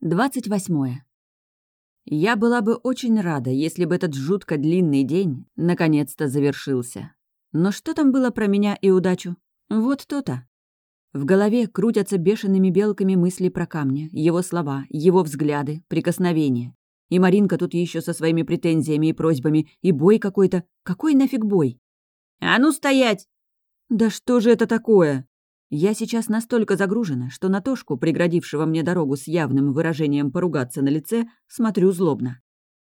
двадцать восьмое. Я была бы очень рада, если бы этот жутко длинный день наконец-то завершился. Но что там было про меня и удачу? Вот то-то. В голове крутятся бешеными белками мысли про камня, его слова, его взгляды, прикосновения. И Маринка тут еще со своими претензиями и просьбами, и бой какой-то. Какой нафиг бой? «А ну стоять!» «Да что же это такое?» Я сейчас настолько загружена, что на Тошку, преградившего мне дорогу с явным выражением поругаться на лице, смотрю злобно.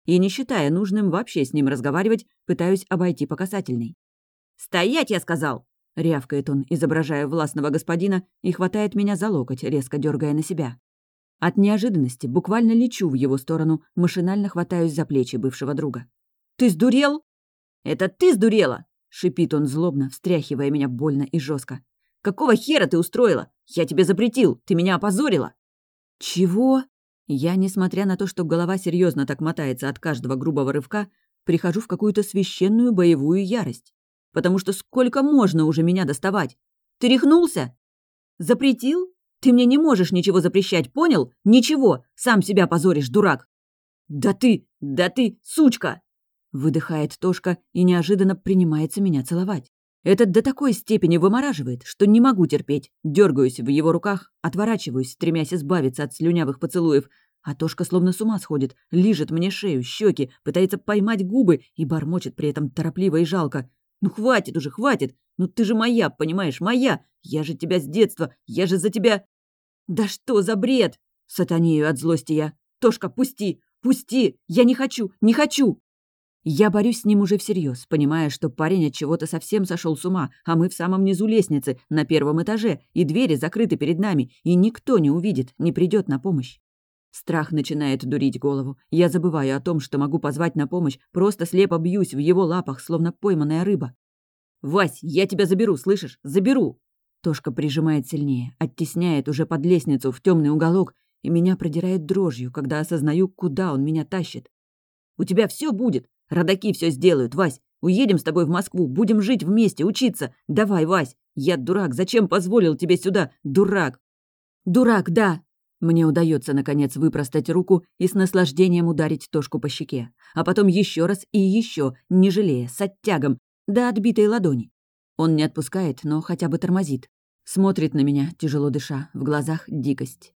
И, не считая нужным вообще с ним разговаривать, пытаюсь обойти по касательной. «Стоять, я сказал!» — рявкает он, изображая властного господина, и хватает меня за локоть, резко дергая на себя. От неожиданности буквально лечу в его сторону, машинально хватаюсь за плечи бывшего друга. «Ты сдурел?» «Это ты сдурела!» — шипит он злобно, встряхивая меня больно и жестко. Какого хера ты устроила? Я тебе запретил, ты меня опозорила!» «Чего?» Я, несмотря на то, что голова серьезно так мотается от каждого грубого рывка, прихожу в какую-то священную боевую ярость. Потому что сколько можно уже меня доставать? Ты рехнулся? Запретил? Ты мне не можешь ничего запрещать, понял? Ничего! Сам себя позоришь, дурак!» «Да ты! Да ты, сучка!» Выдыхает Тошка и неожиданно принимается меня целовать. Этот до такой степени вымораживает, что не могу терпеть. Дергаюсь в его руках, отворачиваюсь, стремясь избавиться от слюнявых поцелуев. А Тошка словно с ума сходит, лижет мне шею, щеки, пытается поймать губы и бормочет при этом торопливо и жалко. «Ну хватит уже, хватит! Ну ты же моя, понимаешь, моя! Я же тебя с детства, я же за тебя...» «Да что за бред?» — сатанею от злости я. «Тошка, пусти! Пусти! Я не хочу! Не хочу!» Я борюсь с ним уже всерьез, понимая, что парень от чего-то совсем сошел с ума, а мы в самом низу лестницы, на первом этаже, и двери закрыты перед нами, и никто не увидит, не придет на помощь. Страх начинает дурить голову. Я забываю о том, что могу позвать на помощь, просто слепо бьюсь в его лапах, словно пойманная рыба. «Вась, я тебя заберу, слышишь? Заберу!» Тошка прижимает сильнее, оттесняет уже под лестницу в темный уголок, и меня продирает дрожью, когда осознаю, куда он меня тащит. «У тебя все будет. Родаки все сделают, Вась. Уедем с тобой в Москву, будем жить вместе, учиться. Давай, Вась. Я дурак, зачем позволил тебе сюда? Дурак. Дурак, да. Мне удается наконец выпростать руку и с наслаждением ударить Тошку по щеке. А потом еще раз и еще, не жалея, с оттягом, до отбитой ладони. Он не отпускает, но хотя бы тормозит. Смотрит на меня, тяжело дыша, в глазах дикость.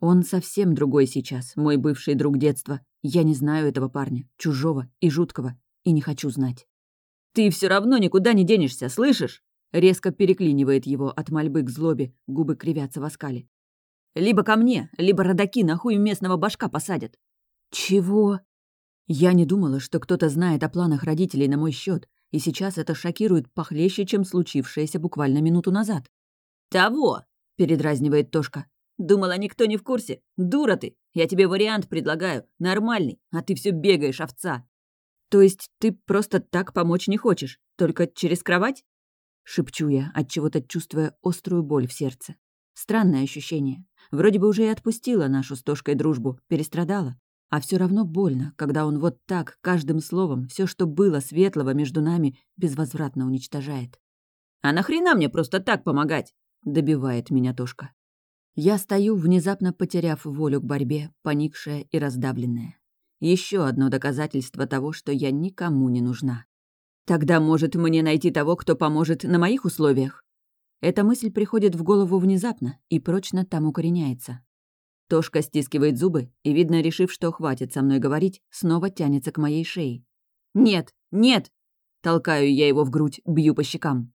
Он совсем другой сейчас, мой бывший друг детства. Я не знаю этого парня, чужого и жуткого, и не хочу знать. «Ты все равно никуда не денешься, слышишь?» Резко переклинивает его от мольбы к злобе, губы кривятся в оскале. «Либо ко мне, либо родаки на хуй местного башка посадят». «Чего?» Я не думала, что кто-то знает о планах родителей на мой счет, и сейчас это шокирует похлеще, чем случившееся буквально минуту назад. «Того!» — передразнивает Тошка. Думала, никто не в курсе? Дура ты! Я тебе вариант предлагаю, нормальный, а ты все бегаешь, овца. То есть ты просто так помочь не хочешь, только через кровать? Шепчу я, от чего-то чувствуя острую боль в сердце. Странное ощущение. Вроде бы уже и отпустила нашу с Тошкой дружбу, перестрадала. А все равно больно, когда он вот так, каждым словом, все, что было светлого между нами, безвозвратно уничтожает. «А нахрена мне просто так помогать?» — добивает меня Тошка. Я стою, внезапно потеряв волю к борьбе, поникшая и раздавленная. Еще одно доказательство того, что я никому не нужна. Тогда, может, мне найти того, кто поможет на моих условиях? Эта мысль приходит в голову внезапно и прочно там укореняется. Тошка стискивает зубы и, видно, решив, что хватит со мной говорить, снова тянется к моей шее. «Нет! Нет!» Толкаю я его в грудь, бью по щекам.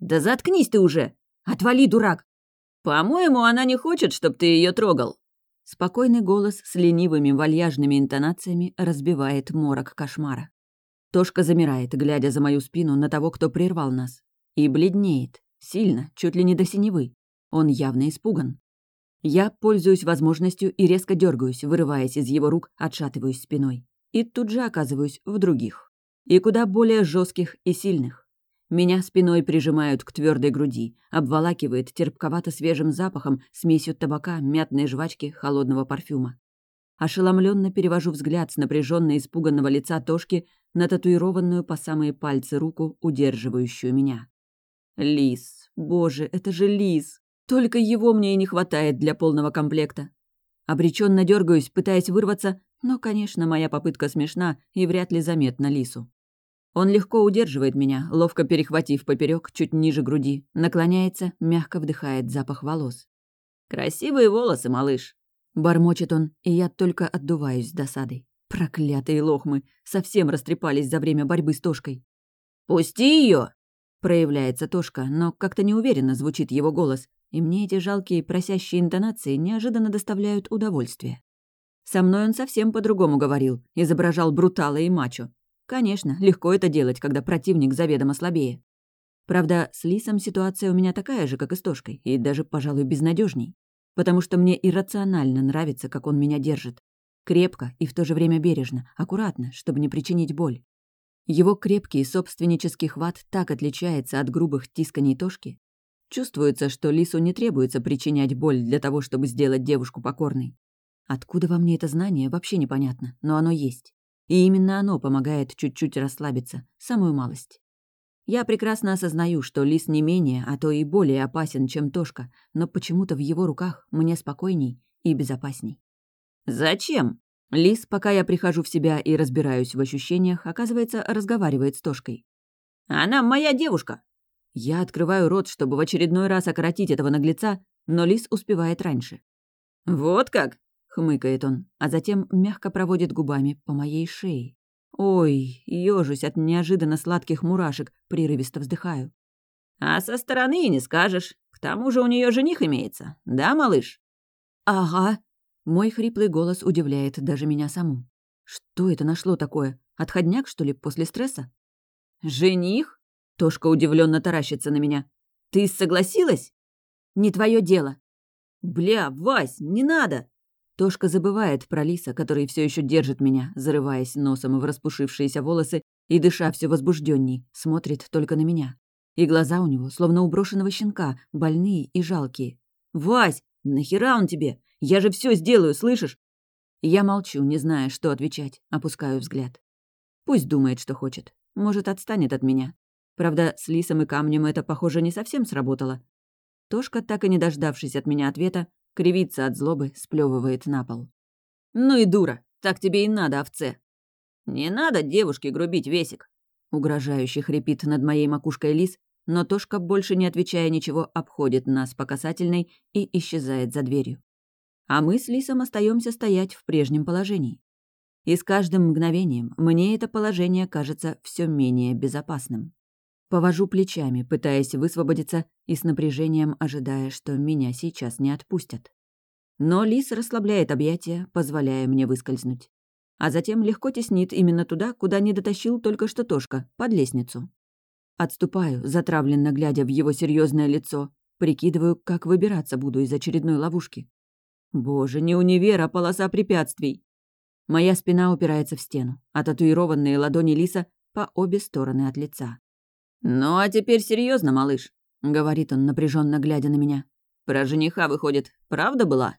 «Да заткнись ты уже! Отвали, дурак! «По-моему, она не хочет, чтобы ты ее трогал». Спокойный голос с ленивыми вальяжными интонациями разбивает морок кошмара. Тошка замирает, глядя за мою спину на того, кто прервал нас. И бледнеет. Сильно, чуть ли не до синевы. Он явно испуган. Я пользуюсь возможностью и резко дергаюсь, вырываясь из его рук, отшатываюсь спиной. И тут же оказываюсь в других. И куда более жестких и сильных. Меня спиной прижимают к твердой груди, обволакивает терпковато свежим запахом, смесью табака, мятной жвачки, холодного парфюма. Ошеломленно перевожу взгляд с напряженно испуганного лица Тошки на татуированную по самые пальцы руку, удерживающую меня. Лис. Боже, это же лис. Только его мне и не хватает для полного комплекта. Обреченно дергаюсь, пытаясь вырваться, но, конечно, моя попытка смешна и вряд ли заметна лису. Он легко удерживает меня, ловко перехватив поперек чуть ниже груди, наклоняется, мягко вдыхает запах волос. «Красивые волосы, малыш!» Бормочет он, и я только отдуваюсь с досадой. Проклятые лохмы! Совсем растрепались за время борьбы с Тошкой. «Пусти ее! Проявляется Тошка, но как-то неуверенно звучит его голос, и мне эти жалкие просящие интонации неожиданно доставляют удовольствие. Со мной он совсем по-другому говорил, изображал брутала и мачо. Конечно, легко это делать, когда противник заведомо слабее. Правда, с Лисом ситуация у меня такая же, как и с Тошкой, и даже, пожалуй, безнадежней, Потому что мне иррационально нравится, как он меня держит. Крепко и в то же время бережно, аккуратно, чтобы не причинить боль. Его крепкий собственнический хват так отличается от грубых тисканий Тошки. Чувствуется, что Лису не требуется причинять боль для того, чтобы сделать девушку покорной. Откуда во мне это знание, вообще непонятно, но оно есть. И именно оно помогает чуть-чуть расслабиться, самую малость. Я прекрасно осознаю, что лис не менее, а то и более опасен, чем Тошка, но почему-то в его руках мне спокойней и безопасней. «Зачем?» Лис, пока я прихожу в себя и разбираюсь в ощущениях, оказывается, разговаривает с Тошкой. «Она моя девушка!» Я открываю рот, чтобы в очередной раз окоротить этого наглеца, но Лис успевает раньше. «Вот как?» — хмыкает он, а затем мягко проводит губами по моей шее. Ой, ёжусь от неожиданно сладких мурашек, прерывисто вздыхаю. «А со стороны и не скажешь. К тому же у нее жених имеется, да, малыш?» «Ага», мой хриплый голос удивляет даже меня саму. Что это нашло такое? Отходняк, что ли, после стресса? «Жених?» Тошка удивленно таращится на меня. «Ты согласилась?» «Не твое дело». «Бля, Вась, не надо!» Тошка забывает про лиса, который все еще держит меня, зарываясь носом в распушившиеся волосы и, дыша все возбужденней, смотрит только на меня. И глаза у него, словно у брошенного щенка, больные и жалкие. «Вась, нахера он тебе? Я же все сделаю, слышишь?» Я молчу, не зная, что отвечать, опускаю взгляд. Пусть думает, что хочет. Может, отстанет от меня. Правда, с лисом и камнем это, похоже, не совсем сработало. Тошка, так и не дождавшись от меня ответа, кривится от злобы, сплевывает на пол. «Ну и дура! Так тебе и надо, овце!» «Не надо девушке грубить, Весик!» Угрожающе хрипит над моей макушкой лис, но Тошка, больше не отвечая ничего, обходит нас по касательной и исчезает за дверью а мы с Лисом остаемся стоять в прежнем положении. И с каждым мгновением мне это положение кажется все менее безопасным. Повожу плечами, пытаясь высвободиться и с напряжением ожидая, что меня сейчас не отпустят. Но Лис расслабляет объятия, позволяя мне выскользнуть. А затем легко теснит именно туда, куда не дотащил только что Тошка, под лестницу. Отступаю, затравленно глядя в его серьезное лицо, прикидываю, как выбираться буду из очередной ловушки. Боже, не универ, а полоса препятствий. Моя спина упирается в стену, а татуированные ладони Лиса по обе стороны от лица. «Ну а теперь серьезно, малыш», — говорит он, напряженно глядя на меня. «Про жениха, выходит, правда была?»